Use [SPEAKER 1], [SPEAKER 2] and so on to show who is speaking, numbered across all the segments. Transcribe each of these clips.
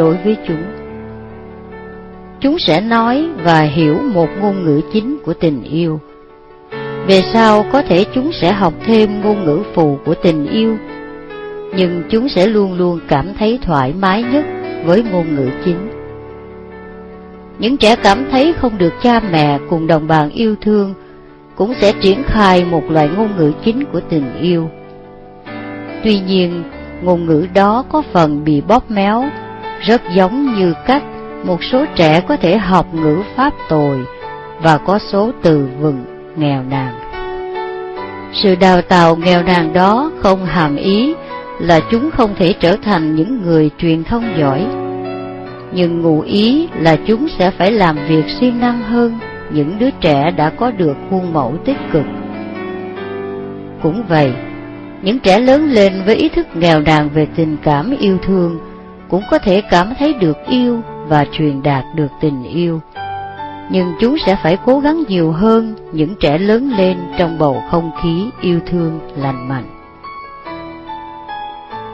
[SPEAKER 1] đối với chúng. Chúng sẽ nói và hiểu một ngôn ngữ chính của tình yêu. Về sau có thể chúng sẽ học thêm ngôn ngữ phù của tình yêu, nhưng chúng sẽ luôn luôn cảm thấy thoải mái nhất với ngôn ngữ chính. Những trẻ cảm thấy không được cha mẹ cùng đồng bào yêu thương cũng sẽ triển khai một loại ngôn ngữ chính của tình yêu. Tuy nhiên, ngôn ngữ đó có phần bị bóp méo, rất giống như cách một số trẻ có thể học ngữ pháp tồi và có số từ vựng nghèo nàn. Sự đào tạo nghèo nàn đó không hàm ý là chúng không thể trở thành những người truyền thông giỏi, nhưng ngụ ý là chúng sẽ phải làm việc siêng năng hơn những đứa trẻ đã có được khuôn mẫu tích cực. Cũng vậy, những trẻ lớn lên với ý thức nghèo nàn về tình cảm yêu thương cũng có thể cảm thấy được yêu và truyền đạt được tình yêu. Nhưng chúng sẽ phải cố gắng nhiều hơn những trẻ lớn lên trong bầu không khí yêu thương, lành mạnh.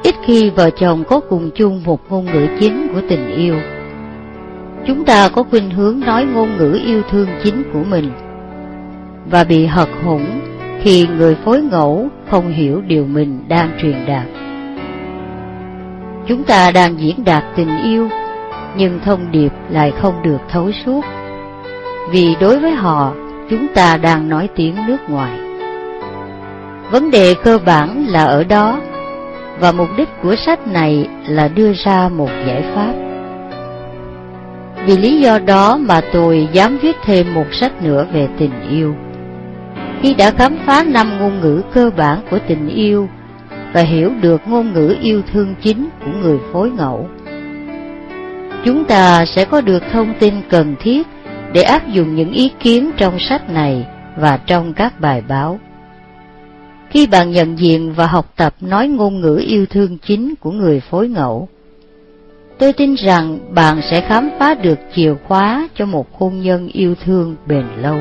[SPEAKER 1] Ít khi vợ chồng có cùng chung một ngôn ngữ chính của tình yêu. Chúng ta có khuynh hướng nói ngôn ngữ yêu thương chính của mình và bị hật hủng khi người phối ngẫu không hiểu điều mình đang truyền đạt. Chúng ta đang diễn đạt tình yêu, nhưng thông điệp lại không được thấu suốt, vì đối với họ, chúng ta đang nói tiếng nước ngoài. Vấn đề cơ bản là ở đó, và mục đích của sách này là đưa ra một giải pháp. Vì lý do đó mà tôi dám viết thêm một sách nữa về tình yêu. Khi đã khám phá năm ngôn ngữ cơ bản của tình yêu và hiểu được ngôn ngữ yêu thương chính của người phối ngẫu, chúng ta sẽ có được thông tin cần thiết để áp dụng những ý kiến trong sách này và trong các bài báo. Khi bạn nhận diện và học tập nói ngôn ngữ yêu thương chính của người phối ngẫu, tôi tin rằng bạn sẽ khám phá được chìa khóa cho một hôn nhân yêu thương bền lâu.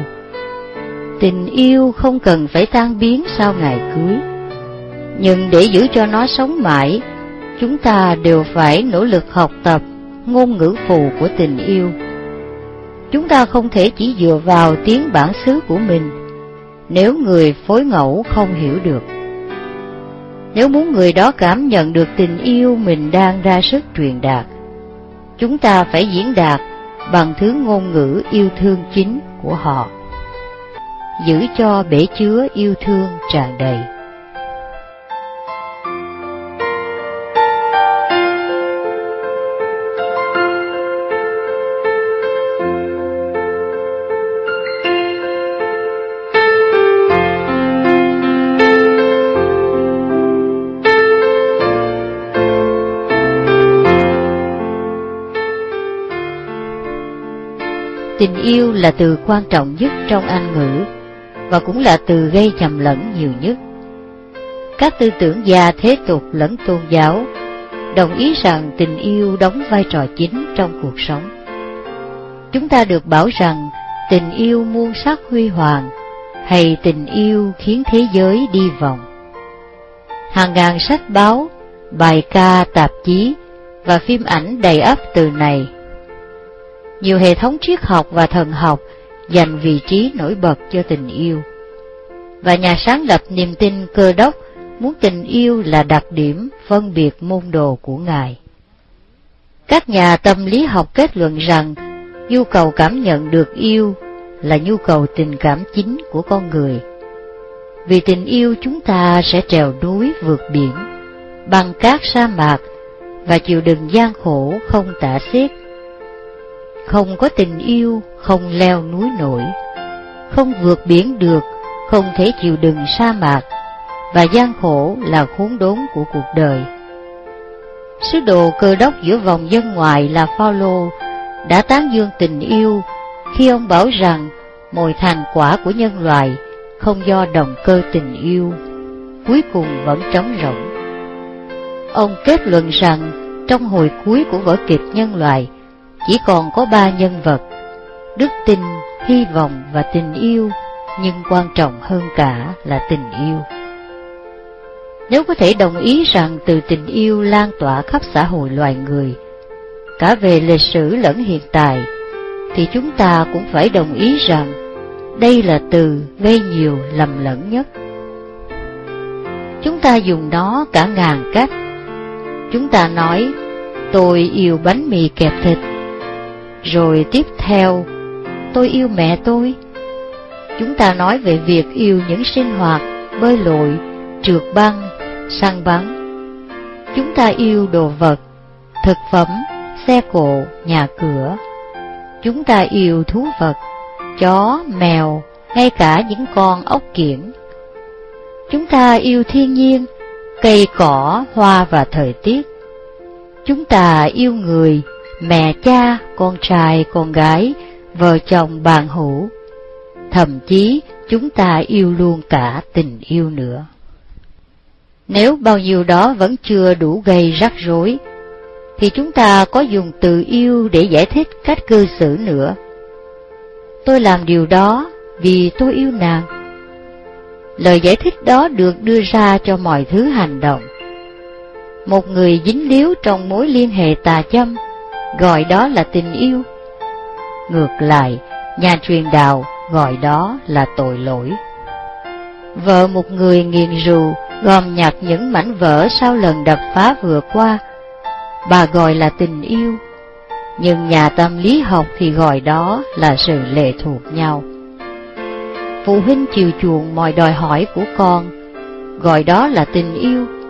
[SPEAKER 1] Tình yêu không cần phải tan biến sau ngày cưới, nhưng để giữ cho nó sống mãi, chúng ta đều phải nỗ lực học tập ngôn ngữ phù của tình yêu. Chúng ta không thể chỉ dựa vào tiếng bản xứ của mình nếu người phối ngẫu không hiểu được. Nếu muốn người đó cảm nhận được tình yêu mình đang ra sức truyền đạt, chúng ta phải diễn đạt bằng thứ ngôn ngữ yêu thương chính của họ. Giữ cho bể chứa yêu thương tràn đầy. Tình yêu là từ quan trọng nhất trong Anh ngữ, và cũng là từ gây nhầm lẫn nhiều nhất. Các tư tưởng gia thế tục lẫn tôn giáo đồng ý rằng tình yêu đóng vai trò chính trong cuộc sống. Chúng ta được bảo rằng tình yêu muôn sắc huy hoàng, hay tình yêu khiến thế giới đi vòng. Hàng ngàn sách báo, bài ca, tạp chí và phim ảnh đầy ắp từ này nhiều hệ thống triết học và thần học dành vị trí nổi bật cho tình yêu. Và nhà sáng lập niềm tin cơ đốc muốn tình yêu là đặc điểm phân biệt môn đồ của Ngài. Các nhà tâm lý học kết luận rằng nhu cầu cảm nhận được yêu là nhu cầu tình cảm chính của con người. Vì tình yêu chúng ta sẽ trèo núi vượt biển, băng cát sa mạc và chịu đựng gian khổ không tả xiết không có tình yêu, không leo núi nổi, không vượt biển được, không thể chịu đựng sa mạc, và gian khổ là khốn đốn của cuộc đời. Sứ đồ cơ đốc giữa vòng dân ngoại là Phaolô đã tán dương tình yêu khi ông bảo rằng mọi thành quả của nhân loại không do động cơ tình yêu, cuối cùng vẫn trống rỗng. Ông kết luận rằng trong hồi cuối của vở kịch nhân loại, chỉ còn có ba nhân vật, đức tin, hy vọng và tình yêu, nhưng quan trọng hơn cả là tình yêu. Nếu có thể đồng ý rằng từ tình yêu lan tỏa khắp xã hội loài người, cả về lịch sử lẫn hiện tại, thì chúng ta cũng phải đồng ý rằng đây là từ gây nhiều lầm lẫn nhất. Chúng ta dùng nó cả ngàn cách. Chúng ta nói, tôi yêu bánh mì kẹp thịt. Rồi tiếp theo, tôi yêu mẹ tôi. Chúng ta nói về việc yêu những sinh hoạt, bơi lội, trượt băng, săn bắn. Chúng ta yêu đồ vật, thực phẩm, xe cộ, nhà cửa. Chúng ta yêu thú vật, chó, mèo, ngay cả những con ốc kiển. Chúng ta yêu thiên nhiên, cây cỏ, hoa và thời tiết. Chúng ta yêu người, mẹ cha, con trai, con gái, vợ chồng bạn hữu. Thậm chí chúng ta yêu luôn cả tình yêu nữa. Nếu bao nhiêu đó vẫn chưa đủ gây rắc rối, thì chúng ta có dùng từ yêu để giải thích cách cư xử nữa. Tôi làm điều đó vì tôi yêu nàng. Lời giải thích đó được đưa ra cho mọi thứ hành động. Một người dính líu trong mối liên hệ tà châm, gọi đó là tình yêu. Ngược lại, nhà truyền đạo gọi đó là tội lỗi. Vợ một người nghiền rù, gom nhặt những mảnh vỡ sau lần đập phá vừa qua, bà gọi là tình yêu, nhưng nhà tâm lý học thì gọi đó là sự lệ thuộc nhau. Phụ huynh chiều chuộng mọi đòi hỏi của con, gọi đó là tình yêu.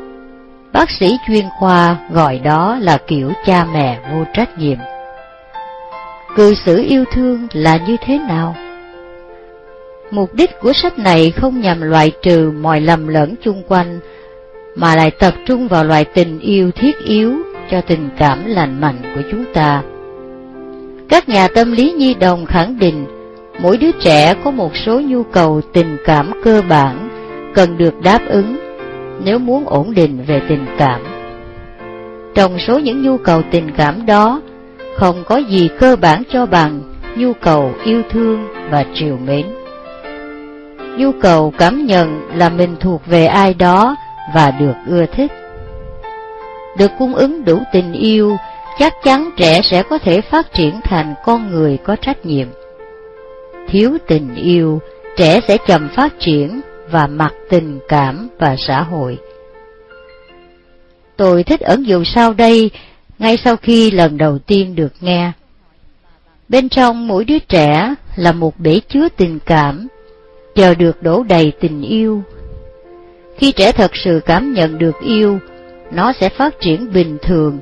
[SPEAKER 1] Bác sĩ chuyên khoa gọi đó là kiểu cha mẹ vô trách nhiệm. Cư xử yêu thương là như thế nào? Mục đích của sách này không nhằm loại trừ mọi lầm lẫn chung quanh, mà lại tập trung vào loại tình yêu thiết yếu cho tình cảm lành mạnh của chúng ta. Các nhà tâm lý nhi đồng khẳng định mỗi đứa trẻ có một số nhu cầu tình cảm cơ bản cần được đáp ứng nếu muốn ổn định về tình cảm. Trong số những nhu cầu tình cảm đó, không có gì cơ bản cho bằng nhu cầu yêu thương và triều mến. Nhu cầu cảm nhận là mình thuộc về ai đó và được ưa thích. Được cung ứng đủ tình yêu, chắc chắn trẻ sẽ có thể phát triển thành con người có trách nhiệm thiếu tình yêu, trẻ sẽ chậm phát triển và mặt tình cảm và xã hội. Tôi thích ẩn dụ sau đây, ngay sau khi lần đầu tiên được nghe. Bên trong mỗi đứa trẻ là một bể chứa tình cảm, chờ được đổ đầy tình yêu. Khi trẻ thật sự cảm nhận được yêu, nó sẽ phát triển bình thường,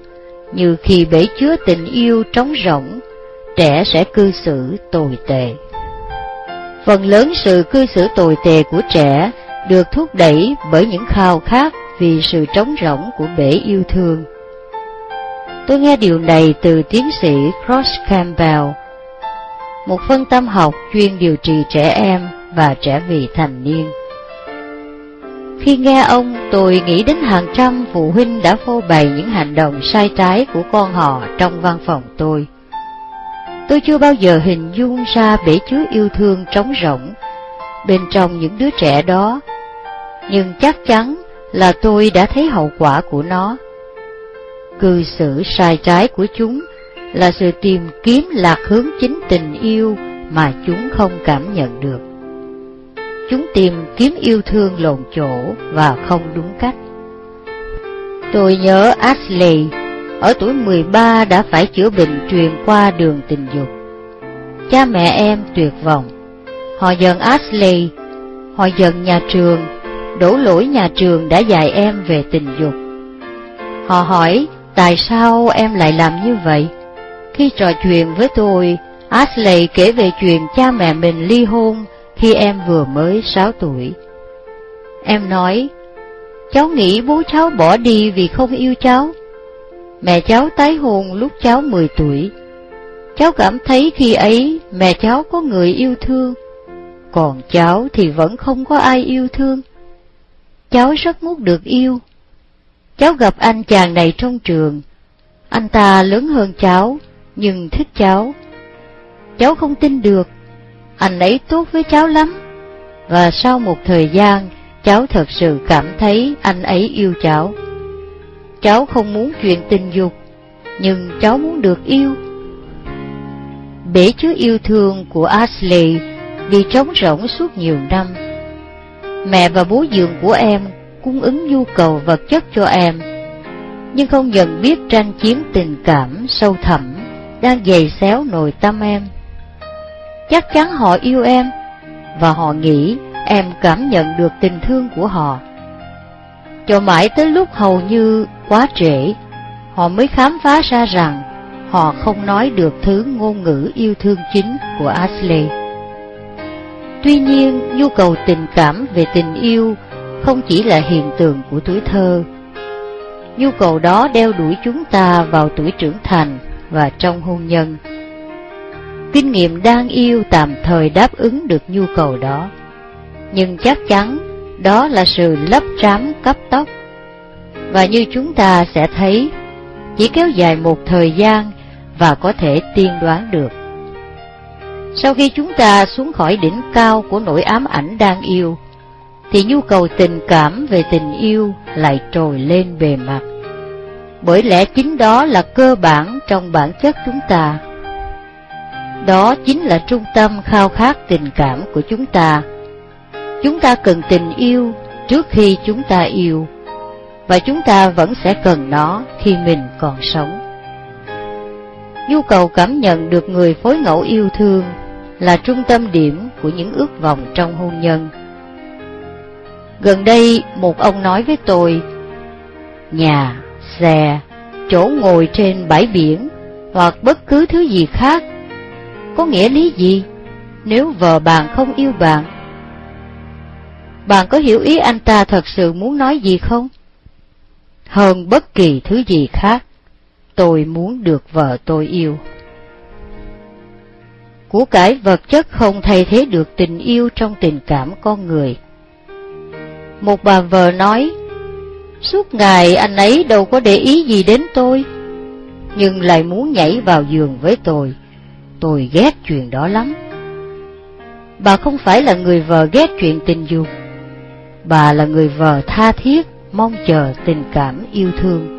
[SPEAKER 1] như khi bể chứa tình yêu trống rỗng, trẻ sẽ cư xử tồi tệ. Phần lớn sự cư xử tồi tệ của trẻ được thúc đẩy bởi những khao khát vì sự trống rỗng của bể yêu thương. Tôi nghe điều này từ tiến sĩ Cross Campbell, một phân tâm học chuyên điều trị trẻ em và trẻ vị thành niên. Khi nghe ông, tôi nghĩ đến hàng trăm phụ huynh đã phô bày những hành động sai trái của con họ trong văn phòng tôi. Tôi chưa bao giờ hình dung ra bể chứa yêu thương trống rỗng bên trong những đứa trẻ đó, nhưng chắc chắn là tôi đã thấy hậu quả của nó. Cư xử sai trái của chúng là sự tìm kiếm lạc hướng chính tình yêu mà chúng không cảm nhận được. Chúng tìm kiếm yêu thương lộn chỗ và không đúng cách. Tôi nhớ Ashley ở tuổi 13 đã phải chữa bệnh truyền qua đường tình dục. Cha mẹ em tuyệt vọng. Họ giận Ashley, họ giận nhà trường, đổ lỗi nhà trường đã dạy em về tình dục. Họ hỏi tại sao em lại làm như vậy? Khi trò chuyện với tôi, Ashley kể về chuyện cha mẹ mình ly hôn khi em vừa mới 6 tuổi. Em nói, cháu nghĩ bố cháu bỏ đi vì không yêu cháu. Mẹ cháu tái hôn lúc cháu 10 tuổi. Cháu cảm thấy khi ấy mẹ cháu có người yêu thương, còn cháu thì vẫn không có ai yêu thương. Cháu rất muốn được yêu. Cháu gặp anh chàng này trong trường. Anh ta lớn hơn cháu, nhưng thích cháu. Cháu không tin được. Anh ấy tốt với cháu lắm. Và sau một thời gian, cháu thật sự cảm thấy anh ấy yêu cháu. Cháu không muốn chuyện tình dục, nhưng cháu muốn được yêu. Bể chứa yêu thương của Ashley bị trống rỗng suốt nhiều năm. Mẹ và bố dượng của em cung ứng nhu cầu vật chất cho em, nhưng không nhận biết tranh chiến tình cảm sâu thẳm đang dày xéo nội tâm em. Chắc chắn họ yêu em, và họ nghĩ em cảm nhận được tình thương của họ. Cho mãi tới lúc hầu như quá trễ, họ mới khám phá ra rằng họ không nói được thứ ngôn ngữ yêu thương chính của Ashley. Tuy nhiên, nhu cầu tình cảm về tình yêu không chỉ là hiện tượng của tuổi thơ. Nhu cầu đó đeo đuổi chúng ta vào tuổi trưởng thành và trong hôn nhân. Kinh nghiệm đang yêu tạm thời đáp ứng được nhu cầu đó, nhưng chắc chắn đó là sự lấp trám cấp tốc. Và như chúng ta sẽ thấy, chỉ kéo dài một thời gian và có thể tiên đoán được. Sau khi chúng ta xuống khỏi đỉnh cao của nỗi ám ảnh đang yêu, thì nhu cầu tình cảm về tình yêu lại trồi lên bề mặt. Bởi lẽ chính đó là cơ bản trong bản chất chúng ta. Đó chính là trung tâm khao khát tình cảm của chúng ta. Chúng ta cần tình yêu trước khi chúng ta yêu, và chúng ta vẫn sẽ cần nó khi mình còn sống. Nhu cầu cảm nhận được người phối ngẫu yêu thương là trung tâm điểm của những ước vọng trong hôn nhân. Gần đây, một ông nói với tôi, nhà, xe, chỗ ngồi trên bãi biển hoặc bất cứ thứ gì khác, có nghĩa lý gì nếu vợ bạn không yêu bạn? Bạn có hiểu ý anh ta thật sự muốn nói gì không? Hơn bất kỳ thứ gì khác, tôi muốn được vợ tôi yêu. Của cải vật chất không thay thế được tình yêu trong tình cảm con người. Một bà vợ nói, Suốt ngày anh ấy đâu có để ý gì đến tôi, nhưng lại muốn nhảy vào giường với tôi. Tôi ghét chuyện đó lắm. Bà không phải là người vợ ghét chuyện tình dục, bà là người vợ tha thiết, mong chờ tình cảm yêu thương.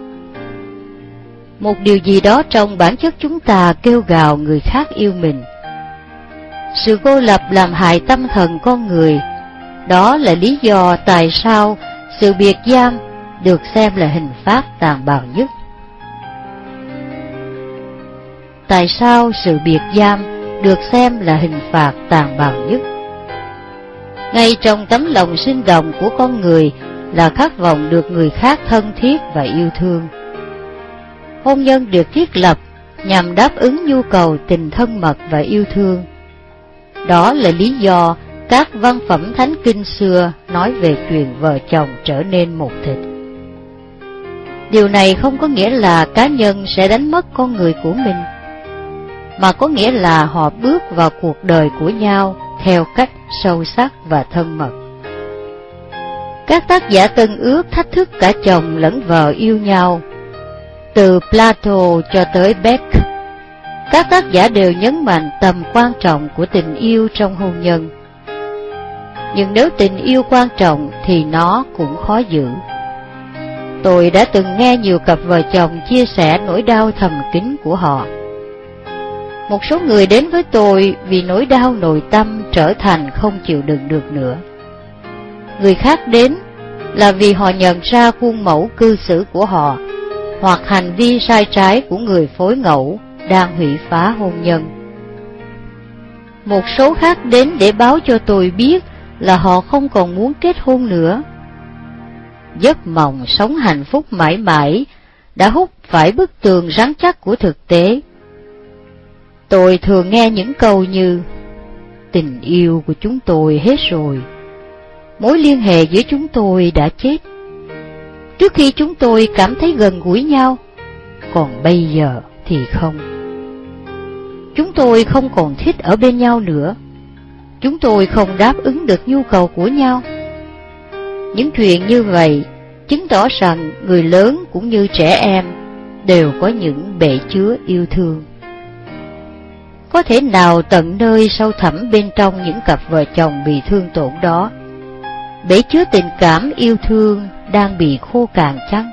[SPEAKER 1] Một điều gì đó trong bản chất chúng ta kêu gào người khác yêu mình. Sự cô lập làm hại tâm thần con người, đó là lý do tại sao sự biệt giam được xem là hình pháp tàn bạo nhất. Tại sao sự biệt giam được xem là hình phạt tàn bạo nhất? Ngay trong tấm lòng sinh động của con người là khát vọng được người khác thân thiết và yêu thương. Hôn nhân được thiết lập nhằm đáp ứng nhu cầu tình thân mật và yêu thương. Đó là lý do các văn phẩm thánh kinh xưa nói về chuyện vợ chồng trở nên một thịt. Điều này không có nghĩa là cá nhân sẽ đánh mất con người của mình, mà có nghĩa là họ bước vào cuộc đời của nhau theo cách sâu sắc và thân mật. Các tác giả tân ước thách thức cả chồng lẫn vợ yêu nhau, từ Plato cho tới Beck. Các tác giả đều nhấn mạnh tầm quan trọng của tình yêu trong hôn nhân. Nhưng nếu tình yêu quan trọng thì nó cũng khó giữ. Tôi đã từng nghe nhiều cặp vợ chồng chia sẻ nỗi đau thầm kín của họ. Một số người đến với tôi vì nỗi đau nội tâm trở thành không chịu đựng được nữa. Người khác đến là vì họ nhận ra khuôn mẫu cư xử của họ hoặc hành vi sai trái của người phối ngẫu đang hủy phá hôn nhân. Một số khác đến để báo cho tôi biết là họ không còn muốn kết hôn nữa giấc mộng sống hạnh phúc mãi mãi đã hút phải bức tường rắn chắc của thực tế. Tôi thường nghe những câu như Tình yêu của chúng tôi hết rồi, mối liên hệ giữa chúng tôi đã chết. Trước khi chúng tôi cảm thấy gần gũi nhau, còn bây giờ thì không. Chúng tôi không còn thích ở bên nhau nữa. Chúng tôi không đáp ứng được nhu cầu của nhau. Những chuyện như vậy chứng tỏ rằng người lớn cũng như trẻ em đều có những bể chứa yêu thương. Có thể nào tận nơi sâu thẳm bên trong những cặp vợ chồng bị thương tổn đó, bể chứa tình cảm yêu thương đang bị khô cạn chăng?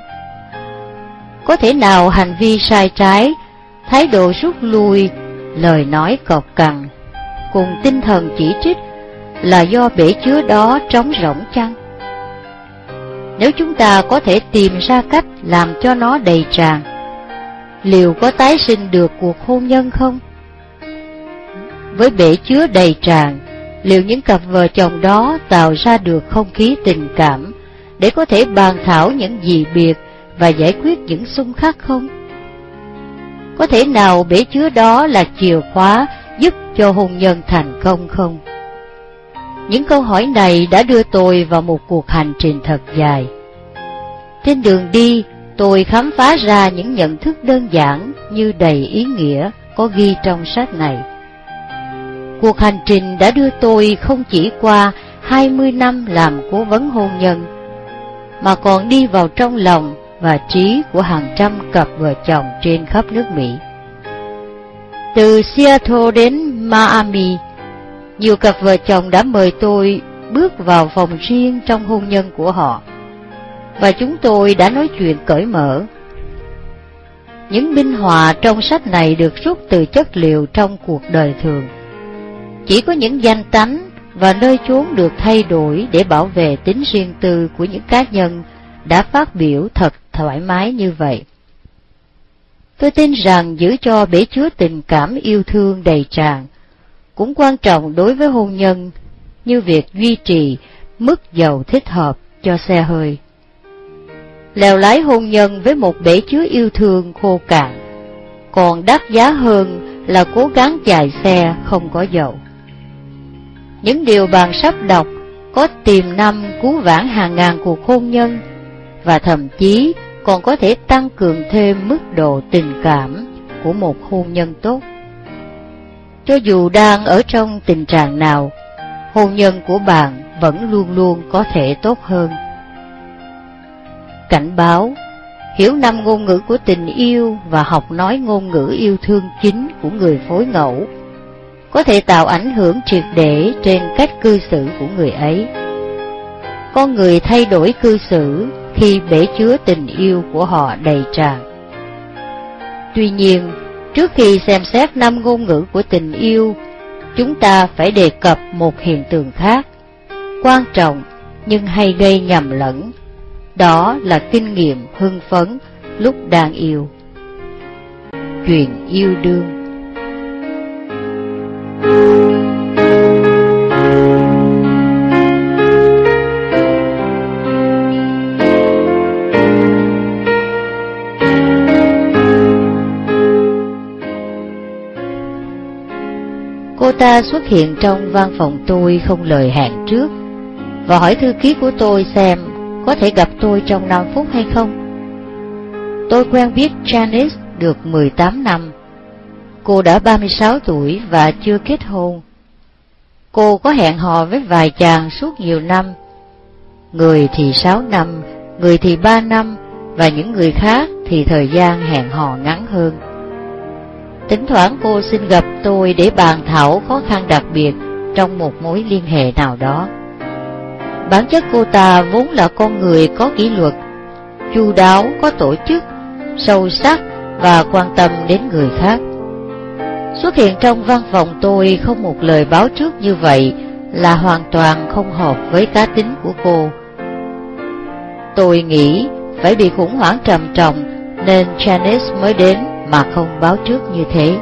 [SPEAKER 1] Có thể nào hành vi sai trái, thái độ rút lui, lời nói cọc cằn, cùng tinh thần chỉ trích là do bể chứa đó trống rỗng chăng? Nếu chúng ta có thể tìm ra cách làm cho nó đầy tràn, liệu có tái sinh được cuộc hôn nhân không? Với bể chứa đầy tràn, liệu những cặp vợ chồng đó tạo ra được không khí tình cảm để có thể bàn thảo những gì biệt và giải quyết những xung khắc không? Có thể nào bể chứa đó là chìa khóa giúp cho hôn nhân thành công không? Những câu hỏi này đã đưa tôi vào một cuộc hành trình thật dài. Trên đường đi, tôi khám phá ra những nhận thức đơn giản như đầy ý nghĩa có ghi trong sách này. Cuộc hành trình đã đưa tôi không chỉ qua 20 năm làm cố vấn hôn nhân, mà còn đi vào trong lòng và trí của hàng trăm cặp vợ chồng trên khắp nước Mỹ. Từ Seattle đến Miami, nhiều cặp vợ chồng đã mời tôi bước vào phòng riêng trong hôn nhân của họ, và chúng tôi đã nói chuyện cởi mở. Những minh họa trong sách này được rút từ chất liệu trong cuộc đời thường. Chỉ có những danh tánh và nơi chốn được thay đổi để bảo vệ tính riêng tư của những cá nhân đã phát biểu thật thoải mái như vậy. Tôi tin rằng giữ cho bể chứa tình cảm yêu thương đầy tràn cũng quan trọng đối với hôn nhân như việc duy trì mức dầu thích hợp cho xe hơi. Lèo lái hôn nhân với một bể chứa yêu thương khô cạn, còn đắt giá hơn là cố gắng chạy xe không có dầu. Những điều bạn sắp đọc có tiềm năng cứu vãn hàng ngàn cuộc hôn nhân và thậm chí còn có thể tăng cường thêm mức độ tình cảm của một hôn nhân tốt. Cho dù đang ở trong tình trạng nào, hôn nhân của bạn vẫn luôn luôn có thể tốt hơn. Cảnh báo Hiểu năm ngôn ngữ của tình yêu và học nói ngôn ngữ yêu thương chính của người phối ngẫu có thể tạo ảnh hưởng triệt để trên cách cư xử của người ấy. Con người thay đổi cư xử khi bể chứa tình yêu của họ đầy tràn. Tuy nhiên, trước khi xem xét năm ngôn ngữ của tình yêu, chúng ta phải đề cập một hiện tượng khác, quan trọng nhưng hay gây nhầm lẫn. Đó là kinh nghiệm hưng phấn lúc đang yêu. Chuyện yêu đương Cô ta xuất hiện trong văn phòng tôi không lời hẹn trước Và hỏi thư ký của tôi xem có thể gặp tôi trong 5 phút hay không. Tôi quen biết Janice được 18 năm. Cô đã 36 tuổi và chưa kết hôn. Cô có hẹn hò với vài chàng suốt nhiều năm. Người thì 6 năm, người thì 3 năm Và những người khác thì thời gian hẹn hò ngắn hơn. Thỉnh thoảng cô xin gặp tôi để bàn thảo khó khăn đặc biệt trong một mối liên hệ nào đó. Bản chất cô ta vốn là con người có kỷ luật, chu đáo, có tổ chức, sâu sắc và quan tâm đến người khác. Xuất hiện trong văn phòng tôi không một lời báo trước như vậy là hoàn toàn không hợp với cá tính của cô. Tôi nghĩ phải bị khủng hoảng trầm trọng nên Janice mới đến mà không báo trước như thế.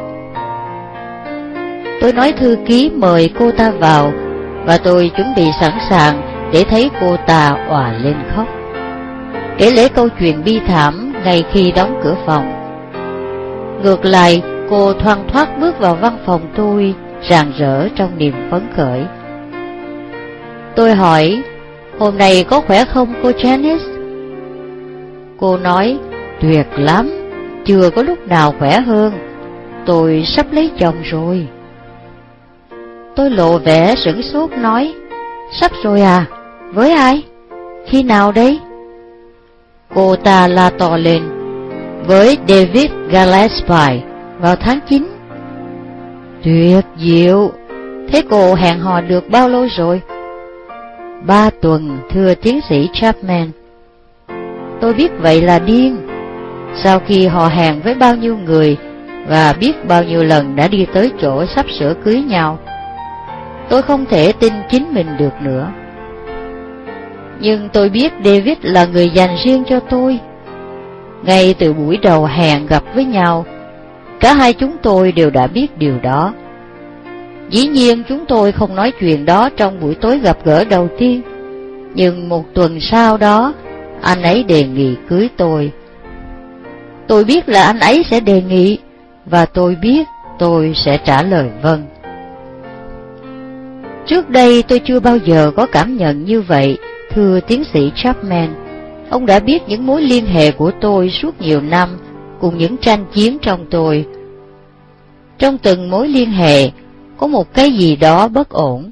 [SPEAKER 1] Tôi nói thư ký mời cô ta vào và tôi chuẩn bị sẵn sàng để thấy cô ta òa lên khóc. Kể lễ câu chuyện bi thảm ngay khi đóng cửa phòng. Ngược lại, cô thoang thoát bước vào văn phòng tôi, rạng rỡ trong niềm phấn khởi. Tôi hỏi, hôm nay có khỏe không cô Janice? Cô nói, tuyệt lắm chưa có lúc nào khỏe hơn, tôi sắp lấy chồng rồi. Tôi lộ vẻ sửng sốt nói, sắp rồi à, với ai? Khi nào đấy? Cô ta la to lên, với David Gillespie vào tháng 9. Tuyệt diệu, thế cô hẹn hò được bao lâu rồi? Ba tuần, thưa tiến sĩ Chapman. Tôi biết vậy là điên, sau khi họ hẹn với bao nhiêu người và biết bao nhiêu lần đã đi tới chỗ sắp sửa cưới nhau. Tôi không thể tin chính mình được nữa. Nhưng tôi biết David là người dành riêng cho tôi. Ngay từ buổi đầu hẹn gặp với nhau, cả hai chúng tôi đều đã biết điều đó. Dĩ nhiên chúng tôi không nói chuyện đó trong buổi tối gặp gỡ đầu tiên, nhưng một tuần sau đó, anh ấy đề nghị cưới tôi. Tôi biết là anh ấy sẽ đề nghị, và tôi biết tôi sẽ trả lời vâng. Trước đây tôi chưa bao giờ có cảm nhận như vậy, thưa tiến sĩ Chapman. Ông đã biết những mối liên hệ của tôi suốt nhiều năm, cùng những tranh chiến trong tôi. Trong từng mối liên hệ, có một cái gì đó bất ổn.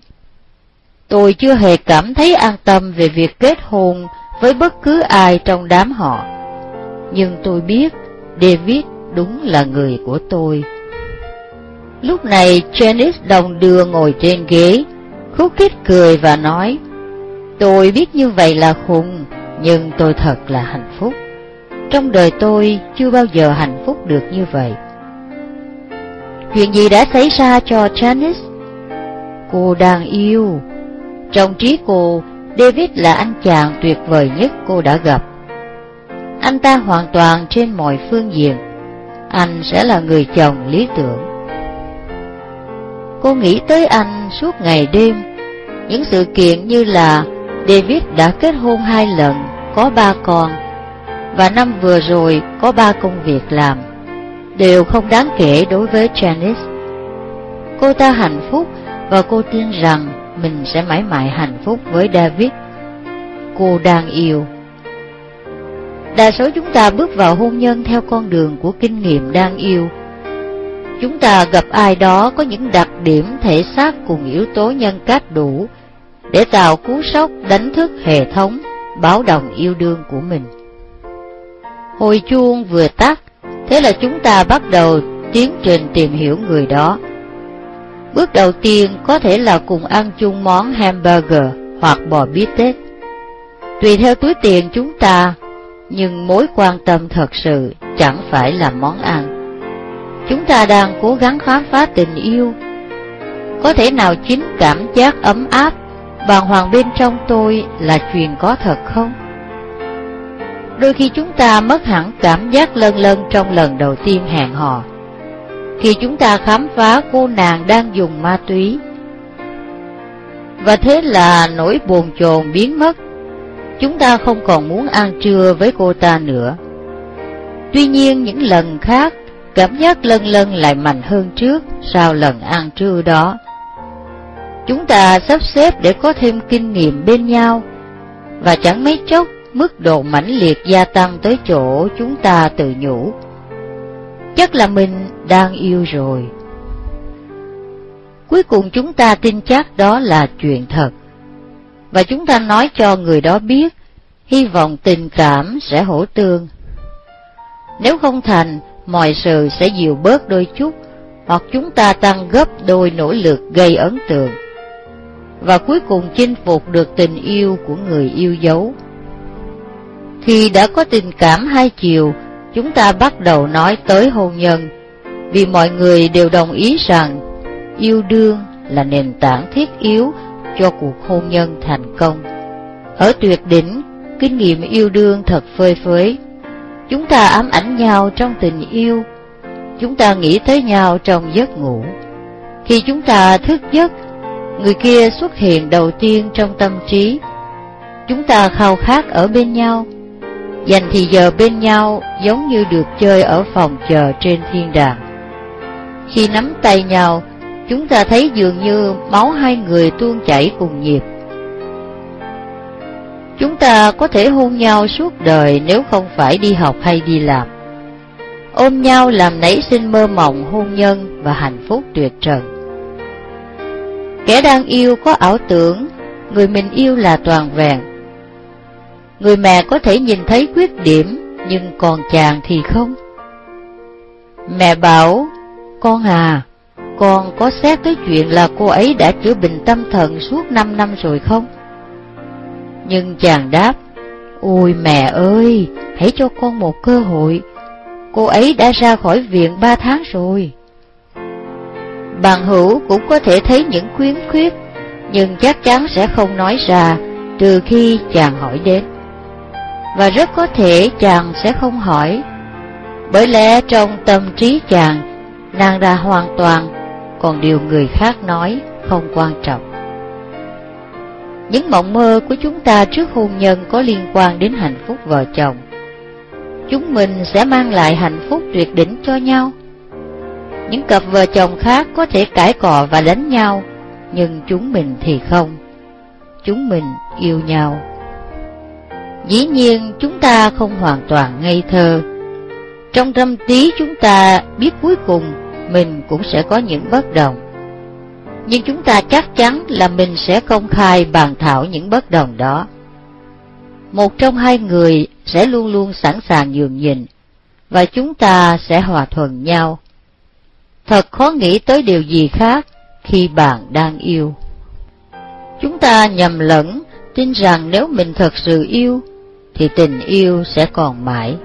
[SPEAKER 1] Tôi chưa hề cảm thấy an tâm về việc kết hôn với bất cứ ai trong đám họ. Nhưng tôi biết David đúng là người của tôi. Lúc này Janice đồng đưa ngồi trên ghế, khúc khích cười và nói, Tôi biết như vậy là khùng, nhưng tôi thật là hạnh phúc. Trong đời tôi chưa bao giờ hạnh phúc được như vậy. Chuyện gì đã xảy ra cho Janice? Cô đang yêu. Trong trí cô, David là anh chàng tuyệt vời nhất cô đã gặp. Anh ta hoàn toàn trên mọi phương diện. Anh sẽ là người chồng lý tưởng. Cô nghĩ tới anh suốt ngày đêm. Những sự kiện như là David đã kết hôn hai lần, có ba con, và năm vừa rồi có ba công việc làm, đều không đáng kể đối với Janice. Cô ta hạnh phúc và cô tin rằng mình sẽ mãi mãi hạnh phúc với David. Cô đang yêu. Đa số chúng ta bước vào hôn nhân theo con đường của kinh nghiệm đang yêu. Chúng ta gặp ai đó có những đặc điểm thể xác cùng yếu tố nhân cách đủ để tạo cú sốc đánh thức hệ thống báo động yêu đương của mình. Hồi chuông vừa tắt, thế là chúng ta bắt đầu tiến trình tìm hiểu người đó. Bước đầu tiên có thể là cùng ăn chung món hamburger hoặc bò bít tết. Tùy theo túi tiền chúng ta, nhưng mối quan tâm thật sự chẳng phải là món ăn. Chúng ta đang cố gắng khám phá tình yêu. Có thể nào chính cảm giác ấm áp, bàng hoàng bên trong tôi là chuyện có thật không? Đôi khi chúng ta mất hẳn cảm giác lân lân trong lần đầu tiên hẹn hò khi chúng ta khám phá cô nàng đang dùng ma túy. Và thế là nỗi buồn chồn biến mất, chúng ta không còn muốn ăn trưa với cô ta nữa. Tuy nhiên những lần khác, cảm giác lân lân lại mạnh hơn trước sau lần ăn trưa đó. Chúng ta sắp xếp để có thêm kinh nghiệm bên nhau, và chẳng mấy chốc mức độ mãnh liệt gia tăng tới chỗ chúng ta tự nhủ chắc là mình đang yêu rồi. Cuối cùng chúng ta tin chắc đó là chuyện thật, và chúng ta nói cho người đó biết, hy vọng tình cảm sẽ hỗ tương. Nếu không thành, mọi sự sẽ dịu bớt đôi chút, hoặc chúng ta tăng gấp đôi nỗ lực gây ấn tượng, và cuối cùng chinh phục được tình yêu của người yêu dấu. Khi đã có tình cảm hai chiều, chúng ta bắt đầu nói tới hôn nhân, vì mọi người đều đồng ý rằng yêu đương là nền tảng thiết yếu cho cuộc hôn nhân thành công. Ở tuyệt đỉnh, kinh nghiệm yêu đương thật phơi phới. Chúng ta ám ảnh nhau trong tình yêu, chúng ta nghĩ tới nhau trong giấc ngủ. Khi chúng ta thức giấc, người kia xuất hiện đầu tiên trong tâm trí. Chúng ta khao khát ở bên nhau, Dành thì giờ bên nhau giống như được chơi ở phòng chờ trên thiên đàng. Khi nắm tay nhau, chúng ta thấy dường như máu hai người tuôn chảy cùng nhịp. Chúng ta có thể hôn nhau suốt đời nếu không phải đi học hay đi làm. Ôm nhau làm nảy sinh mơ mộng hôn nhân và hạnh phúc tuyệt trần. Kẻ đang yêu có ảo tưởng, người mình yêu là toàn vẹn, Người mẹ có thể nhìn thấy khuyết điểm, nhưng còn chàng thì không. Mẹ bảo, con à, con có xét tới chuyện là cô ấy đã chữa bệnh tâm thần suốt 5 năm rồi không? Nhưng chàng đáp, Ôi mẹ ơi, hãy cho con một cơ hội, cô ấy đã ra khỏi viện ba tháng rồi. Bạn hữu cũng có thể thấy những khuyến khuyết, nhưng chắc chắn sẽ không nói ra trừ khi chàng hỏi đến. Và rất có thể chàng sẽ không hỏi, bởi lẽ trong tâm trí chàng, nàng đã hoàn toàn, còn điều người khác nói không quan trọng. Những mộng mơ của chúng ta trước hôn nhân có liên quan đến hạnh phúc vợ chồng. Chúng mình sẽ mang lại hạnh phúc tuyệt đỉnh cho nhau. Những cặp vợ chồng khác có thể cãi cọ và đánh nhau, nhưng chúng mình thì không. Chúng mình yêu nhau. Dĩ nhiên chúng ta không hoàn toàn ngây thơ. Trong tâm trí chúng ta biết cuối cùng mình cũng sẽ có những bất đồng nhưng chúng ta chắc chắn là mình sẽ công khai bàn thảo những bất đồng đó. Một trong hai người sẽ luôn luôn sẵn sàng nhường nhịn, và chúng ta sẽ hòa thuận nhau. Thật khó nghĩ tới điều gì khác khi bạn đang yêu. Chúng ta nhầm lẫn tin rằng nếu mình thật sự yêu, thì tình yêu sẽ còn mãi.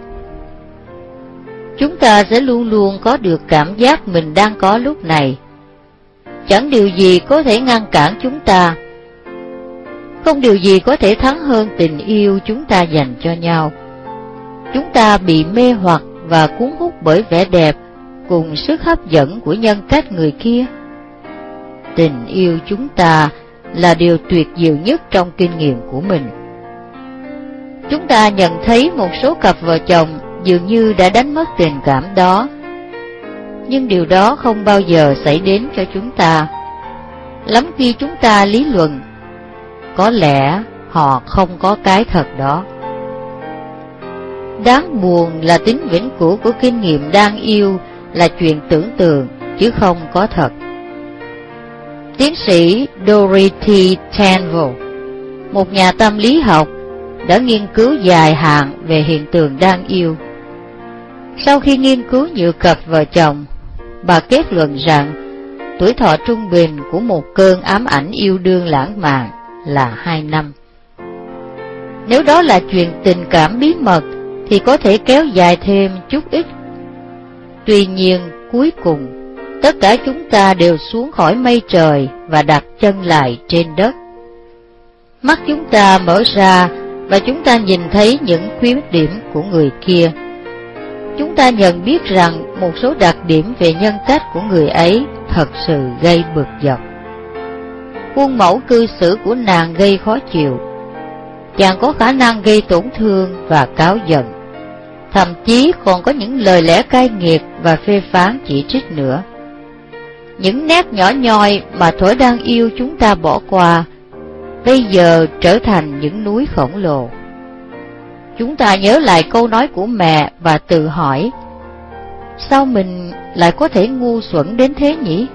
[SPEAKER 1] Chúng ta sẽ luôn luôn có được cảm giác mình đang có lúc này, chẳng điều gì có thể ngăn cản chúng ta. Không điều gì có thể thắng hơn tình yêu chúng ta dành cho nhau. Chúng ta bị mê hoặc và cuốn hút bởi vẻ đẹp cùng sức hấp dẫn của nhân cách người kia. Tình yêu chúng ta là điều tuyệt diệu nhất trong kinh nghiệm của mình. Chúng ta nhận thấy một số cặp vợ chồng dường như đã đánh mất tình cảm đó nhưng điều đó không bao giờ xảy đến cho chúng ta. Lắm khi chúng ta lý luận, có lẽ họ không có cái thật đó. Đáng buồn là tính vĩnh cửu của kinh nghiệm đang yêu là chuyện tưởng tượng, chứ không có thật. Tiến sĩ Dorothy Tanville, một nhà tâm lý học, đã nghiên cứu dài hạn về hiện tượng đang yêu. Sau khi nghiên cứu nhiều cặp vợ chồng, bà kết luận rằng tuổi thọ trung bình của một cơn ám ảnh yêu đương lãng mạn là hai năm. Nếu đó là chuyện tình cảm bí mật thì có thể kéo dài thêm chút ít. Tuy nhiên, cuối cùng, tất cả chúng ta đều xuống khỏi mây trời và đặt chân lại trên đất. Mắt chúng ta mở ra và chúng ta nhìn thấy những khuyết điểm của người kia chúng ta nhận biết rằng một số đặc điểm về nhân cách của người ấy thật sự gây bực dọc. Khuôn mẫu cư xử của nàng gây khó chịu. Chàng có khả năng gây tổn thương và cáo giận. Thậm chí còn có những lời lẽ cay nghiệt và phê phán chỉ trích nữa. Những nét nhỏ nhoi mà thổi đang yêu chúng ta bỏ qua, bây giờ trở thành những núi khổng lồ. Chúng ta nhớ lại câu nói của mẹ và tự hỏi, sao mình lại có thể ngu xuẩn đến thế nhỉ?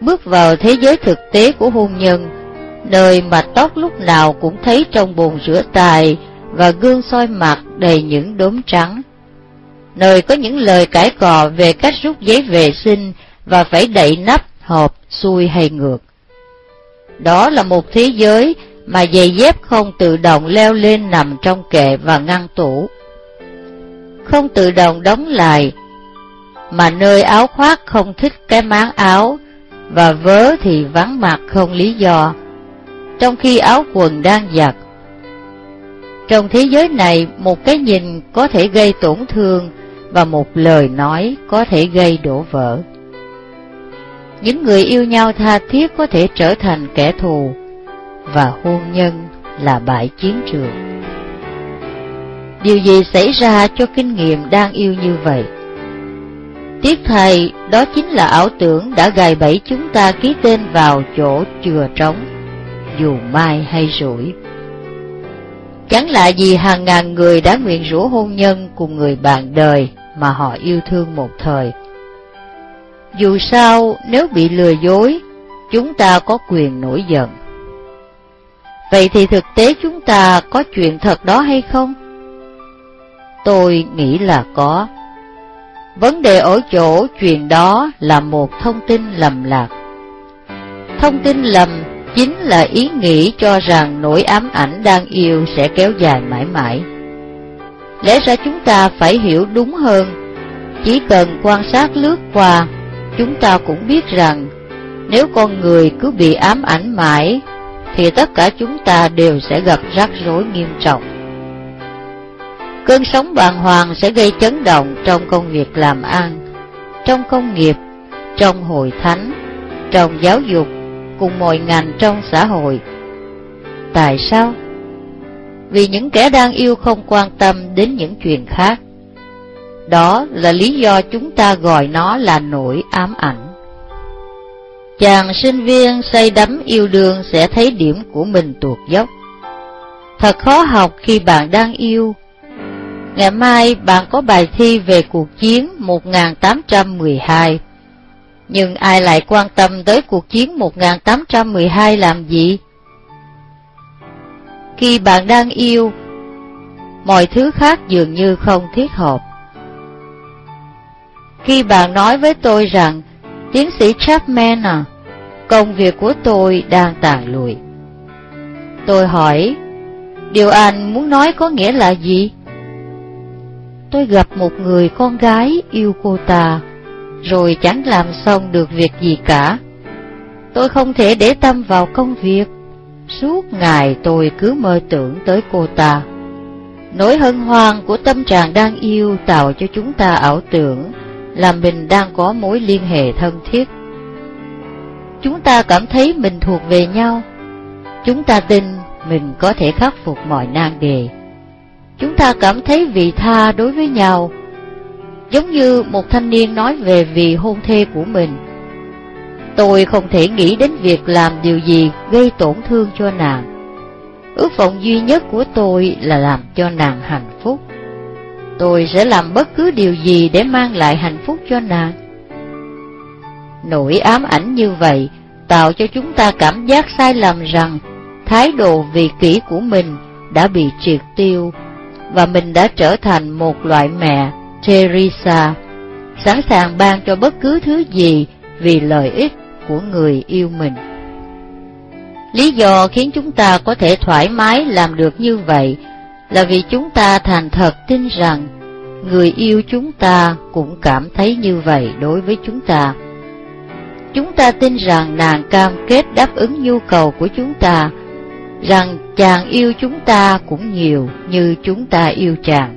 [SPEAKER 1] Bước vào thế giới thực tế của hôn nhân, nơi mà tóc lúc nào cũng thấy trong bồn rửa tài và gương soi mặt đầy những đốm trắng. Nơi có những lời cãi cò về cách rút giấy vệ sinh và phải đậy nắp hộp xuôi hay ngược. Đó là một thế giới mà giày dép không tự động leo lên nằm trong kệ và ngăn tủ. Không tự động đóng lại, mà nơi áo khoác không thích cái máng áo, và vớ thì vắng mặt không lý do, trong khi áo quần đang giặt. Trong thế giới này, một cái nhìn có thể gây tổn thương, và một lời nói có thể gây đổ vỡ. Những người yêu nhau tha thiết có thể trở thành kẻ thù, và hôn nhân là bãi chiến trường. Điều gì xảy ra cho kinh nghiệm đang yêu như vậy? Tiếc thầy, đó chính là ảo tưởng đã gài bẫy chúng ta ký tên vào chỗ chừa trống, dù mai hay rủi. Chẳng lạ gì hàng ngàn người đã nguyện rủ hôn nhân cùng người bạn đời mà họ yêu thương một thời. Dù sao, nếu bị lừa dối, chúng ta có quyền nổi giận. Vậy thì thực tế chúng ta có chuyện thật đó hay không? Tôi nghĩ là có. Vấn đề ở chỗ chuyện đó là một thông tin lầm lạc. Thông tin lầm chính là ý nghĩ cho rằng nỗi ám ảnh đang yêu sẽ kéo dài mãi mãi. Lẽ ra chúng ta phải hiểu đúng hơn. Chỉ cần quan sát lướt qua, chúng ta cũng biết rằng nếu con người cứ bị ám ảnh mãi, thì tất cả chúng ta đều sẽ gặp rắc rối nghiêm trọng. Cơn sóng bàng hoàng sẽ gây chấn động trong công việc làm ăn, trong công nghiệp, trong hội thánh, trong giáo dục, cùng mọi ngành trong xã hội. Tại sao? Vì những kẻ đang yêu không quan tâm đến những chuyện khác. Đó là lý do chúng ta gọi nó là nỗi ám ảnh. Chàng sinh viên say đắm yêu đương sẽ thấy điểm của mình tuột dốc. Thật khó học khi bạn đang yêu. Ngày mai bạn có bài thi về cuộc chiến 1812. Nhưng ai lại quan tâm tới cuộc chiến 1812 làm gì? Khi bạn đang yêu, mọi thứ khác dường như không thiết hợp. Khi bạn nói với tôi rằng, tiến sĩ Chapman à, công việc của tôi đang tàn lụi. Tôi hỏi, điều anh muốn nói có nghĩa là gì? Tôi gặp một người con gái yêu cô ta, rồi chẳng làm xong được việc gì cả. Tôi không thể để tâm vào công việc, suốt ngày tôi cứ mơ tưởng tới cô ta. Nỗi hân hoan của tâm trạng đang yêu tạo cho chúng ta ảo tưởng là mình đang có mối liên hệ thân thiết. Chúng ta cảm thấy mình thuộc về nhau. Chúng ta tin mình có thể khắc phục mọi nan đề. Chúng ta cảm thấy vị tha đối với nhau, giống như một thanh niên nói về vị hôn thê của mình. Tôi không thể nghĩ đến việc làm điều gì gây tổn thương cho nàng. Ước vọng duy nhất của tôi là làm cho nàng hạnh phúc. Tôi sẽ làm bất cứ điều gì để mang lại hạnh phúc cho nàng. Nỗi ám ảnh như vậy tạo cho chúng ta cảm giác sai lầm rằng thái độ vị kỷ của mình đã bị triệt tiêu và mình đã trở thành một loại mẹ Teresa, sẵn sàng ban cho bất cứ thứ gì vì lợi ích của người yêu mình. Lý do khiến chúng ta có thể thoải mái làm được như vậy là vì chúng ta thành thật tin rằng người yêu chúng ta cũng cảm thấy như vậy đối với chúng ta. Chúng ta tin rằng nàng cam kết đáp ứng nhu cầu của chúng ta, rằng chàng yêu chúng ta cũng nhiều như chúng ta yêu chàng,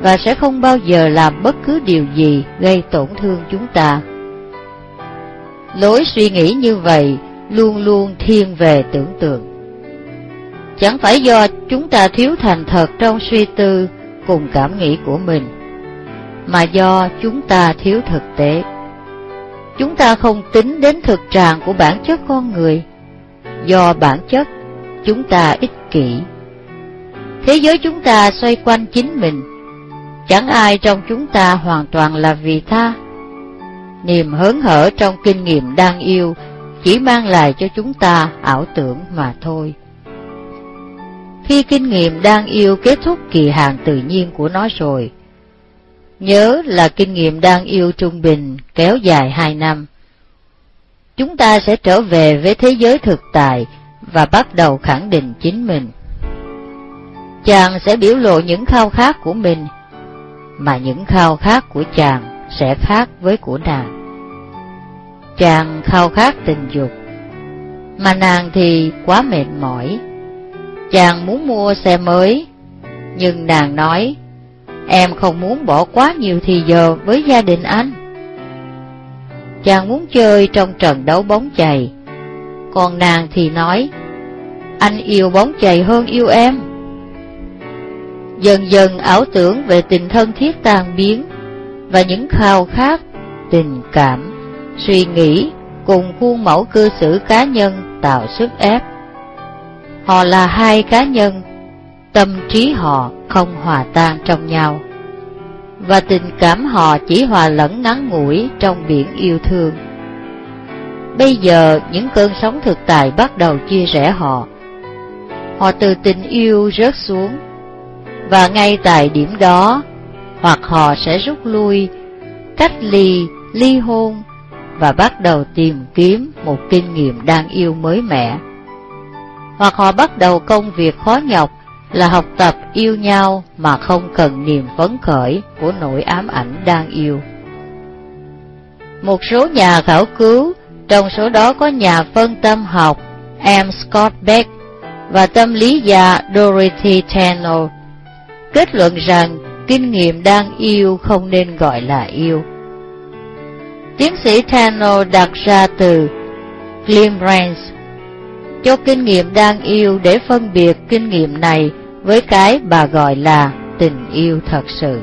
[SPEAKER 1] và sẽ không bao giờ làm bất cứ điều gì gây tổn thương chúng ta. Lối suy nghĩ như vậy luôn luôn thiên về tưởng tượng. Chẳng phải do chúng ta thiếu thành thật trong suy tư cùng cảm nghĩ của mình, mà do chúng ta thiếu thực tế. Chúng ta không tính đến thực trạng của bản chất con người, do bản chất chúng ta ích kỷ. Thế giới chúng ta xoay quanh chính mình, chẳng ai trong chúng ta hoàn toàn là vì tha. Niềm hớn hở trong kinh nghiệm đang yêu chỉ mang lại cho chúng ta ảo tưởng mà thôi. Khi kinh nghiệm đang yêu kết thúc kỳ hạn tự nhiên của nó rồi, Nhớ là kinh nghiệm đang yêu trung bình kéo dài hai năm. Chúng ta sẽ trở về với thế giới thực tại và bắt đầu khẳng định chính mình. Chàng sẽ biểu lộ những khao khát của mình, mà những khao khát của chàng sẽ khác với của nàng. Chàng khao khát tình dục, mà nàng thì quá mệt mỏi. Chàng muốn mua xe mới, nhưng nàng nói Em không muốn bỏ quá nhiều thì giờ với gia đình anh. Chàng muốn chơi trong trận đấu bóng chày, còn nàng thì nói, anh yêu bóng chày hơn yêu em. Dần dần ảo tưởng về tình thân thiết tan biến, và những khao khát, tình cảm, suy nghĩ cùng khuôn mẫu cư xử cá nhân tạo sức ép. Họ là hai cá nhân tâm trí họ không hòa tan trong nhau, và tình cảm họ chỉ hòa lẫn ngắn ngủi trong biển yêu thương. Bây giờ những cơn sóng thực tại bắt đầu chia rẽ họ. Họ từ tình yêu rớt xuống, và ngay tại điểm đó, hoặc họ sẽ rút lui, cách ly, ly hôn, và bắt đầu tìm kiếm một kinh nghiệm đang yêu mới mẻ. Hoặc họ bắt đầu công việc khó nhọc là học tập yêu nhau mà không cần niềm phấn khởi của nỗi ám ảnh đang yêu. Một số nhà khảo cứu, trong số đó có nhà phân tâm học M. Scott Beck và tâm lý gia Dorothy Tennell, kết luận rằng kinh nghiệm đang yêu không nên gọi là yêu. Tiến sĩ Tennell đặt ra từ Glimrance cho kinh nghiệm đang yêu để phân biệt kinh nghiệm này với cái bà gọi là tình yêu thật sự.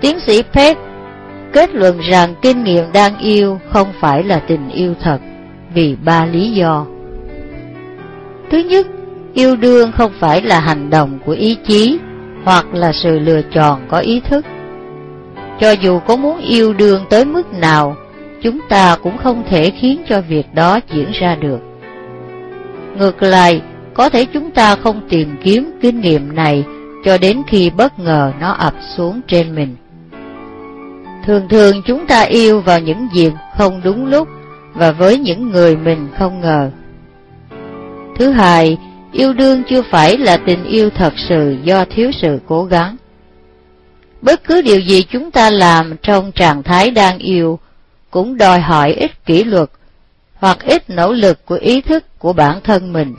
[SPEAKER 1] Tiến sĩ Peck kết luận rằng kinh nghiệm đang yêu không phải là tình yêu thật vì ba lý do. Thứ nhất, yêu đương không phải là hành động của ý chí hoặc là sự lựa chọn có ý thức. Cho dù có muốn yêu đương tới mức nào, chúng ta cũng không thể khiến cho việc đó diễn ra được. Ngược lại, có thể chúng ta không tìm kiếm kinh nghiệm này cho đến khi bất ngờ nó ập xuống trên mình. Thường thường chúng ta yêu vào những dịp không đúng lúc và với những người mình không ngờ. Thứ hai, yêu đương chưa phải là tình yêu thật sự do thiếu sự cố gắng. Bất cứ điều gì chúng ta làm trong trạng thái đang yêu cũng đòi hỏi ít kỷ luật hoặc ít nỗ lực của ý thức của bản thân mình.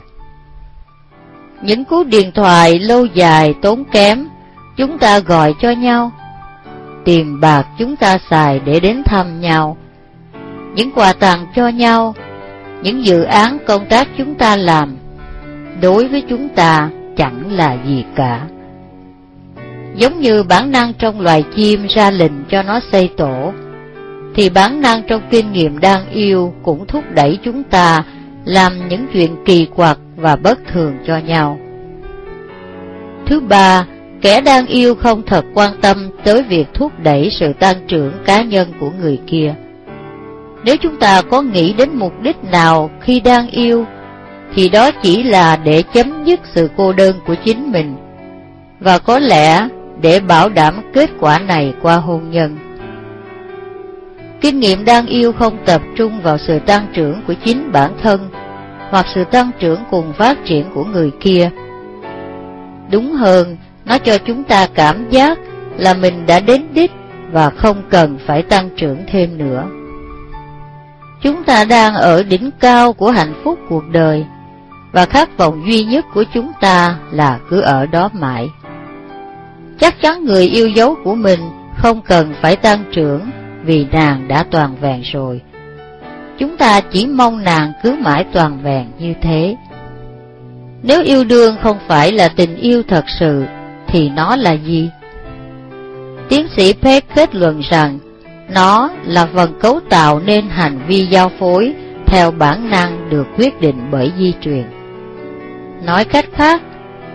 [SPEAKER 1] Những cú điện thoại lâu dài tốn kém, chúng ta gọi cho nhau. Tiền bạc chúng ta xài để đến thăm nhau. Những quà tặng cho nhau, những dự án công tác chúng ta làm, đối với chúng ta chẳng là gì cả. Giống như bản năng trong loài chim ra lệnh cho nó xây tổ, thì bản năng trong kinh nghiệm đang yêu cũng thúc đẩy chúng ta làm những chuyện kỳ quặc và bất thường cho nhau. Thứ ba, kẻ đang yêu không thật quan tâm tới việc thúc đẩy sự tăng trưởng cá nhân của người kia. Nếu chúng ta có nghĩ đến mục đích nào khi đang yêu, thì đó chỉ là để chấm dứt sự cô đơn của chính mình, và có lẽ để bảo đảm kết quả này qua hôn nhân. Kinh nghiệm đang yêu không tập trung vào sự tăng trưởng của chính bản thân, hoặc sự tăng trưởng cùng phát triển của người kia. Đúng hơn, nó cho chúng ta cảm giác là mình đã đến đích và không cần phải tăng trưởng thêm nữa. Chúng ta đang ở đỉnh cao của hạnh phúc cuộc đời, và khát vọng duy nhất của chúng ta là cứ ở đó mãi. Chắc chắn người yêu dấu của mình không cần phải tăng trưởng vì nàng đã toàn vẹn rồi. Chúng ta chỉ mong nàng cứ mãi toàn vẹn như thế. Nếu yêu đương không phải là tình yêu thật sự, thì nó là gì? Tiến sĩ Peck kết luận rằng, nó là phần cấu tạo nên hành vi giao phối theo bản năng được quyết định bởi di truyền. Nói cách khác,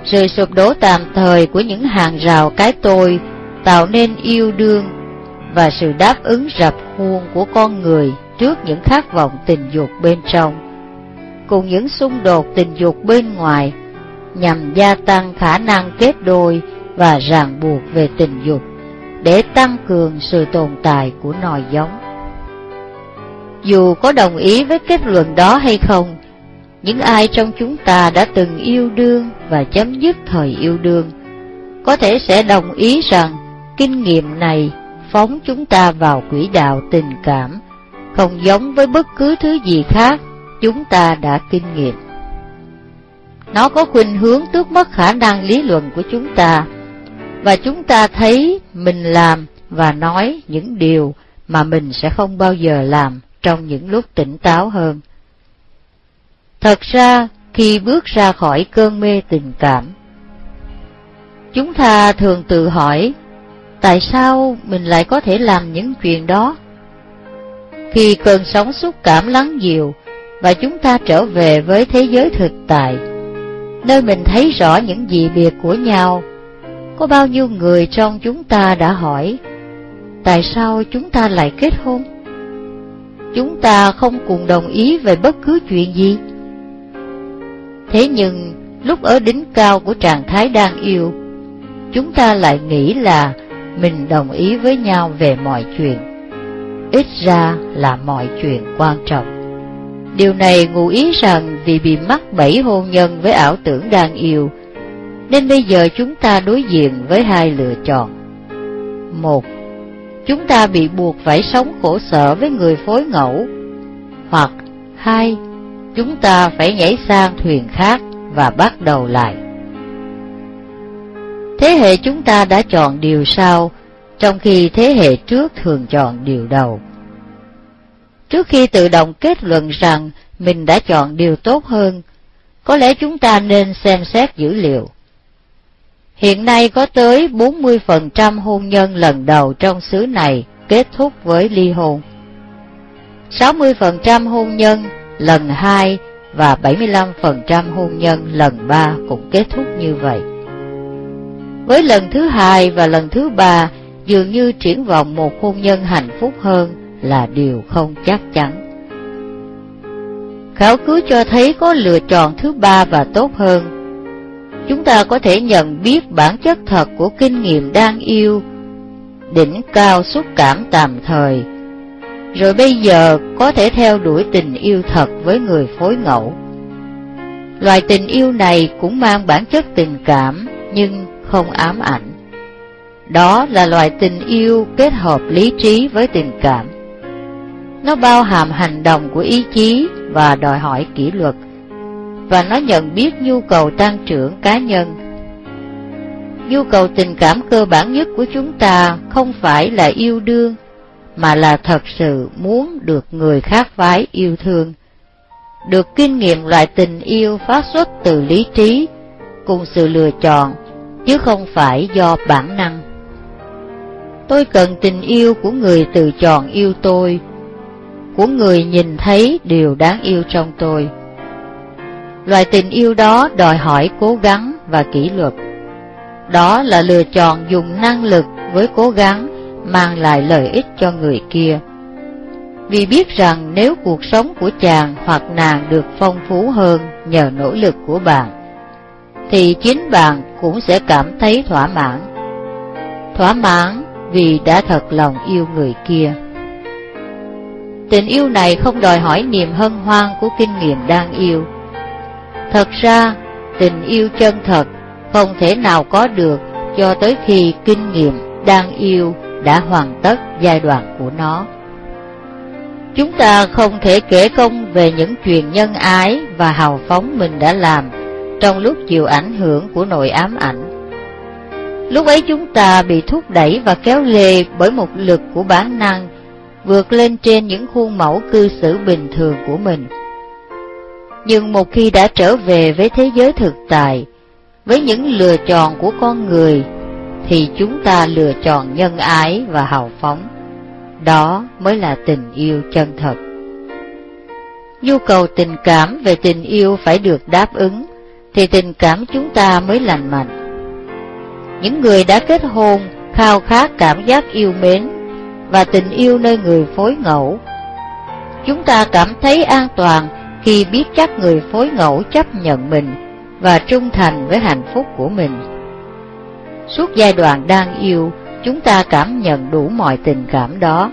[SPEAKER 1] sự sụp đổ tạm thời của những hàng rào cái tôi tạo nên yêu đương và sự đáp ứng rập khuôn của con người trước những khát vọng tình dục bên trong, cùng những xung đột tình dục bên ngoài nhằm gia tăng khả năng kết đôi và ràng buộc về tình dục để tăng cường sự tồn tại của nòi giống. Dù có đồng ý với kết luận đó hay không, những ai trong chúng ta đã từng yêu đương và chấm dứt thời yêu đương, có thể sẽ đồng ý rằng kinh nghiệm này phóng chúng ta vào quỹ đạo tình cảm, không giống với bất cứ thứ gì khác chúng ta đã kinh nghiệm. Nó có khuynh hướng tước mất khả năng lý luận của chúng ta, và chúng ta thấy mình làm và nói những điều mà mình sẽ không bao giờ làm trong những lúc tỉnh táo hơn. Thật ra, khi bước ra khỏi cơn mê tình cảm, chúng ta thường tự hỏi, tại sao mình lại có thể làm những chuyện đó? Khi cơn sóng xúc cảm lắng dịu và chúng ta trở về với thế giới thực tại, nơi mình thấy rõ những dị biệt của nhau, có bao nhiêu người trong chúng ta đã hỏi, tại sao chúng ta lại kết hôn? Chúng ta không cùng đồng ý về bất cứ chuyện gì. Thế nhưng, lúc ở đỉnh cao của trạng thái đang yêu, chúng ta lại nghĩ là mình đồng ý với nhau về mọi chuyện. Ít ra là mọi chuyện quan trọng. Điều này ngụ ý rằng vì bị mắc bẫy hôn nhân với ảo tưởng đang yêu, Nên bây giờ chúng ta đối diện với hai lựa chọn. Một, chúng ta bị buộc phải sống khổ sở với người phối ngẫu. Hoặc hai, chúng ta phải nhảy sang thuyền khác và bắt đầu lại. Thế hệ chúng ta đã chọn điều sau, trong khi thế hệ trước thường chọn điều đầu. Trước khi tự động kết luận rằng mình đã chọn điều tốt hơn, có lẽ chúng ta nên xem xét dữ liệu. Hiện nay có tới 40% hôn nhân lần đầu trong xứ này kết thúc với ly hôn. 60% hôn nhân lần 2 và 75% hôn nhân lần 3 cũng kết thúc như vậy. Với lần thứ hai và lần thứ ba, dường như triển vọng một hôn nhân hạnh phúc hơn là điều không chắc chắn. Khảo cứu cho thấy có lựa chọn thứ ba và tốt hơn. Chúng ta có thể nhận biết bản chất thật của kinh nghiệm đang yêu, đỉnh cao xúc cảm tạm thời, rồi bây giờ có thể theo đuổi tình yêu thật với người phối ngẫu. Loài tình yêu này cũng mang bản chất tình cảm nhưng không ám ảnh. Đó là loại tình yêu kết hợp lý trí với tình cảm. Nó bao hàm hành động của ý chí và đòi hỏi kỷ luật, và nó nhận biết nhu cầu tăng trưởng cá nhân. Nhu cầu tình cảm cơ bản nhất của chúng ta không phải là yêu đương, mà là thật sự muốn được người khác phái yêu thương. Được kinh nghiệm loại tình yêu phát xuất từ lý trí, cùng sự lựa chọn, chứ không phải do bản năng. Tôi cần tình yêu của người tự chọn yêu tôi, của người nhìn thấy điều đáng yêu trong tôi. Loại tình yêu đó đòi hỏi cố gắng và kỷ luật. Đó là lựa chọn dùng năng lực với cố gắng mang lại lợi ích cho người kia. Vì biết rằng nếu cuộc sống của chàng hoặc nàng được phong phú hơn nhờ nỗ lực của bạn, thì chính bạn cũng sẽ cảm thấy thỏa mãn. Thỏa mãn vì đã thật lòng yêu người kia. Tình yêu này không đòi hỏi niềm hân hoan của kinh nghiệm đang yêu. Thật ra, tình yêu chân thật không thể nào có được cho tới khi kinh nghiệm đang yêu đã hoàn tất giai đoạn của nó. Chúng ta không thể kể công về những chuyện nhân ái và hào phóng mình đã làm trong lúc chịu ảnh hưởng của nội ám ảnh. Lúc ấy chúng ta bị thúc đẩy và kéo lê bởi một lực của bản năng vượt lên trên những khuôn mẫu cư xử bình thường của mình. Nhưng một khi đã trở về với thế giới thực tại, với những lựa chọn của con người, thì chúng ta lựa chọn nhân ái và hào phóng. Đó mới là tình yêu chân thật. Nhu cầu tình cảm về tình yêu phải được đáp ứng, thì tình cảm chúng ta mới lành mạnh. Những người đã kết hôn khao khát cảm giác yêu mến và tình yêu nơi người phối ngẫu. Chúng ta cảm thấy an toàn khi biết chắc người phối ngẫu chấp nhận mình và trung thành với hạnh phúc của mình. Suốt giai đoạn đang yêu, chúng ta cảm nhận đủ mọi tình cảm đó.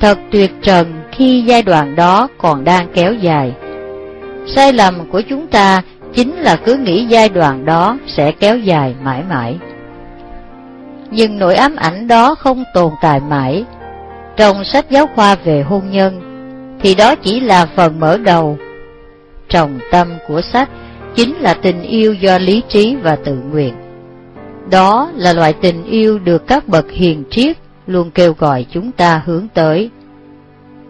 [SPEAKER 1] Thật tuyệt trần khi giai đoạn đó còn đang kéo dài. Sai lầm của chúng ta chính là cứ nghĩ giai đoạn đó sẽ kéo dài mãi mãi nhưng nỗi ám ảnh đó không tồn tại mãi. Trong sách giáo khoa về hôn nhân, thì đó chỉ là phần mở đầu. Trọng tâm của sách chính là tình yêu do lý trí và tự nguyện. Đó là loại tình yêu được các bậc hiền triết luôn kêu gọi chúng ta hướng tới.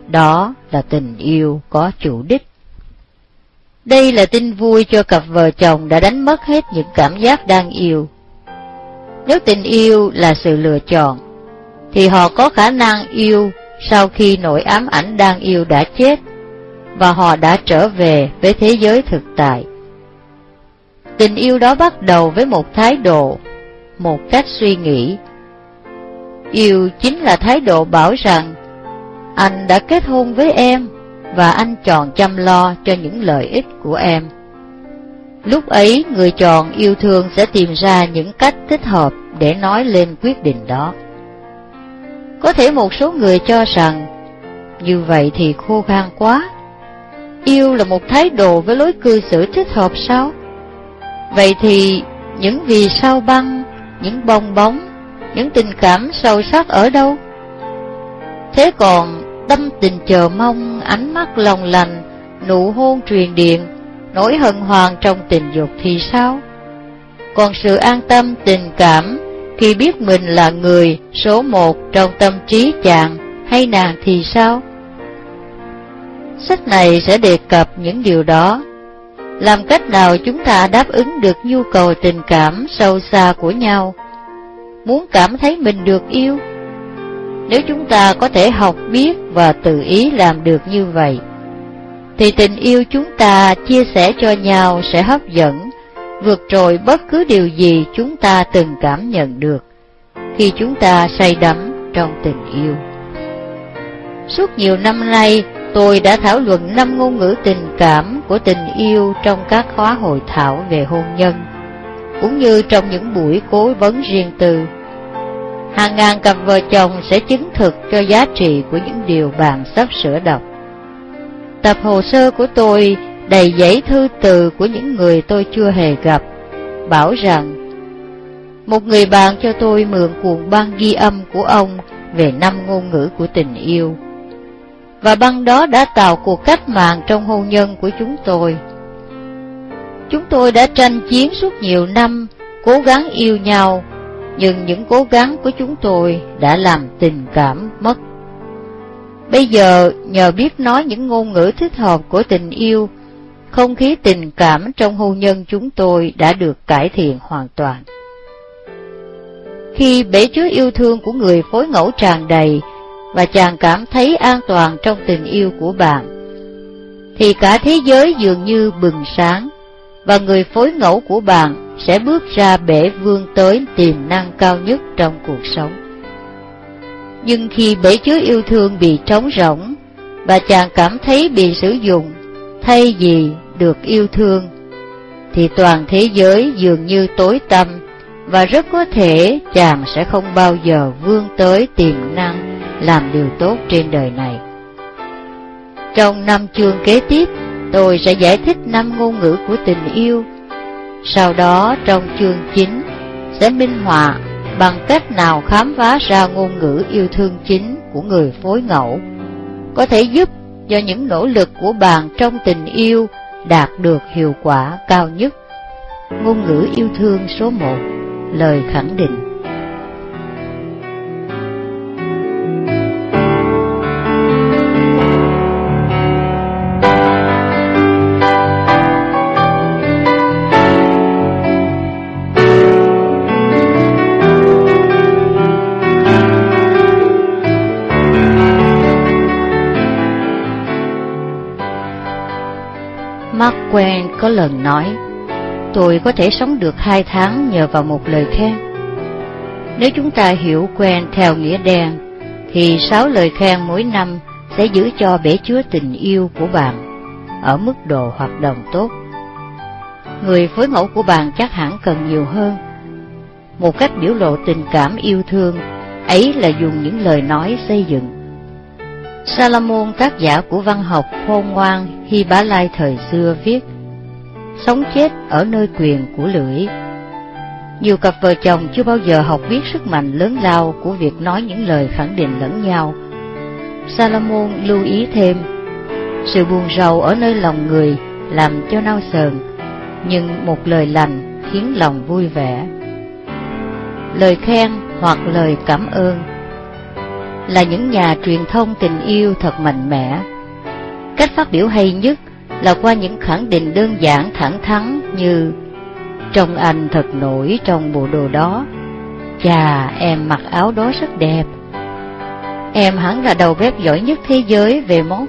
[SPEAKER 1] Đó là tình yêu có chủ đích. Đây là tin vui cho cặp vợ chồng đã đánh mất hết những cảm giác đang yêu nếu tình yêu là sự lựa chọn, thì họ có khả năng yêu sau khi nỗi ám ảnh đang yêu đã chết, và họ đã trở về với thế giới thực tại. Tình yêu đó bắt đầu với một thái độ, một cách suy nghĩ. Yêu chính là thái độ bảo rằng, anh đã kết hôn với em, và anh tròn chăm lo cho những lợi ích của em. Lúc ấy, người tròn yêu thương sẽ tìm ra những cách thích hợp để nói lên quyết định đó. Có thể một số người cho rằng, như vậy thì khô khan quá. Yêu là một thái độ với lối cư xử thích hợp sao? Vậy thì những vì sao băng, những bong bóng, những tình cảm sâu sắc ở đâu? Thế còn tâm tình chờ mong, ánh mắt lòng lành, nụ hôn truyền điện, nỗi hân hoàng trong tình dục thì sao? Còn sự an tâm, tình cảm, khi biết mình là người số một trong tâm trí chàng hay nàng thì sao? Sách này sẽ đề cập những điều đó. Làm cách nào chúng ta đáp ứng được nhu cầu tình cảm sâu xa của nhau? Muốn cảm thấy mình được yêu? Nếu chúng ta có thể học biết và tự ý làm được như vậy, thì tình yêu chúng ta chia sẻ cho nhau sẽ hấp dẫn, vượt trội bất cứ điều gì chúng ta từng cảm nhận được khi chúng ta say đắm trong tình yêu. Suốt nhiều năm nay, tôi đã thảo luận năm ngôn ngữ tình cảm của tình yêu trong các khóa hội thảo về hôn nhân, cũng như trong những buổi cố vấn riêng tư. Hàng ngàn cặp vợ chồng sẽ chứng thực cho giá trị của những điều bạn sắp sửa đọc. Tập hồ sơ của tôi đầy giấy thư từ của những người tôi chưa hề gặp, bảo rằng một người bạn cho tôi mượn cuộn băng ghi âm của ông về năm ngôn ngữ của tình yêu. Và băng đó đã tạo cuộc cách mạng trong hôn nhân của chúng tôi. Chúng tôi đã tranh chiến suốt nhiều năm, cố gắng yêu nhau, nhưng những cố gắng của chúng tôi đã làm tình cảm mất. Bây giờ, nhờ biết nói những ngôn ngữ thích hợp của tình yêu, không khí tình cảm trong hôn nhân chúng tôi đã được cải thiện hoàn toàn. Khi bể chứa yêu thương của người phối ngẫu tràn đầy và chàng cảm thấy an toàn trong tình yêu của bạn, thì cả thế giới dường như bừng sáng và người phối ngẫu của bạn sẽ bước ra bể vươn tới tiềm năng cao nhất trong cuộc sống. Nhưng khi bể chứa yêu thương bị trống rỗng và chàng cảm thấy bị sử dụng thay vì được yêu thương, thì toàn thế giới dường như tối tăm và rất có thể chàng sẽ không bao giờ vươn tới tiềm năng làm điều tốt trên đời này. Trong năm chương kế tiếp, tôi sẽ giải thích năm ngôn ngữ của tình yêu. Sau đó trong chương 9 sẽ minh họa bằng cách nào khám phá ra ngôn ngữ yêu thương chính của người phối ngẫu, có thể giúp cho những nỗ lực của bạn trong tình yêu đạt được hiệu quả cao nhất. Ngôn ngữ yêu thương số 1 lời khẳng định. Quen có lần nói Tôi có thể sống được hai tháng nhờ vào một lời khen. Nếu chúng ta hiểu quen theo nghĩa đen, thì sáu lời khen mỗi năm sẽ giữ cho bể chứa tình yêu của bạn ở mức độ hoạt động tốt. Người phối ngẫu của bạn chắc hẳn cần nhiều hơn. Một cách biểu lộ tình cảm yêu thương ấy là dùng những lời nói xây dựng. Salomon tác giả của văn học khôn ngoan Hy Bá Lai thời xưa viết sống chết ở nơi quyền của lưỡi. Nhiều cặp vợ chồng chưa bao giờ học biết sức mạnh lớn lao của việc nói những lời khẳng định lẫn nhau. Salomon lưu ý thêm, sự buồn rầu ở nơi lòng người làm cho nao sờn, nhưng một lời lành khiến lòng vui vẻ. Lời khen hoặc lời cảm ơn là những nhà truyền thông tình yêu thật mạnh mẽ. Cách phát biểu hay nhất là qua những khẳng định đơn giản thẳng thắn như Trông anh thật nổi trong bộ đồ đó Chà, em mặc áo đó rất đẹp Em hẳn là đầu bếp giỏi nhất thế giới về món